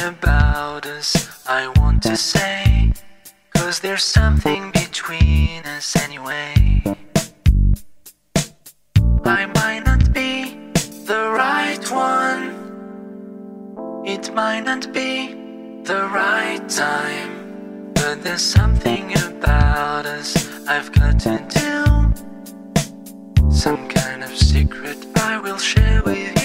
Hard to say. Cause there's something between us anyway. I might not be the right one. It might not be the right time. But there's something about us I've got to do. Some kind of secret I will share with you. I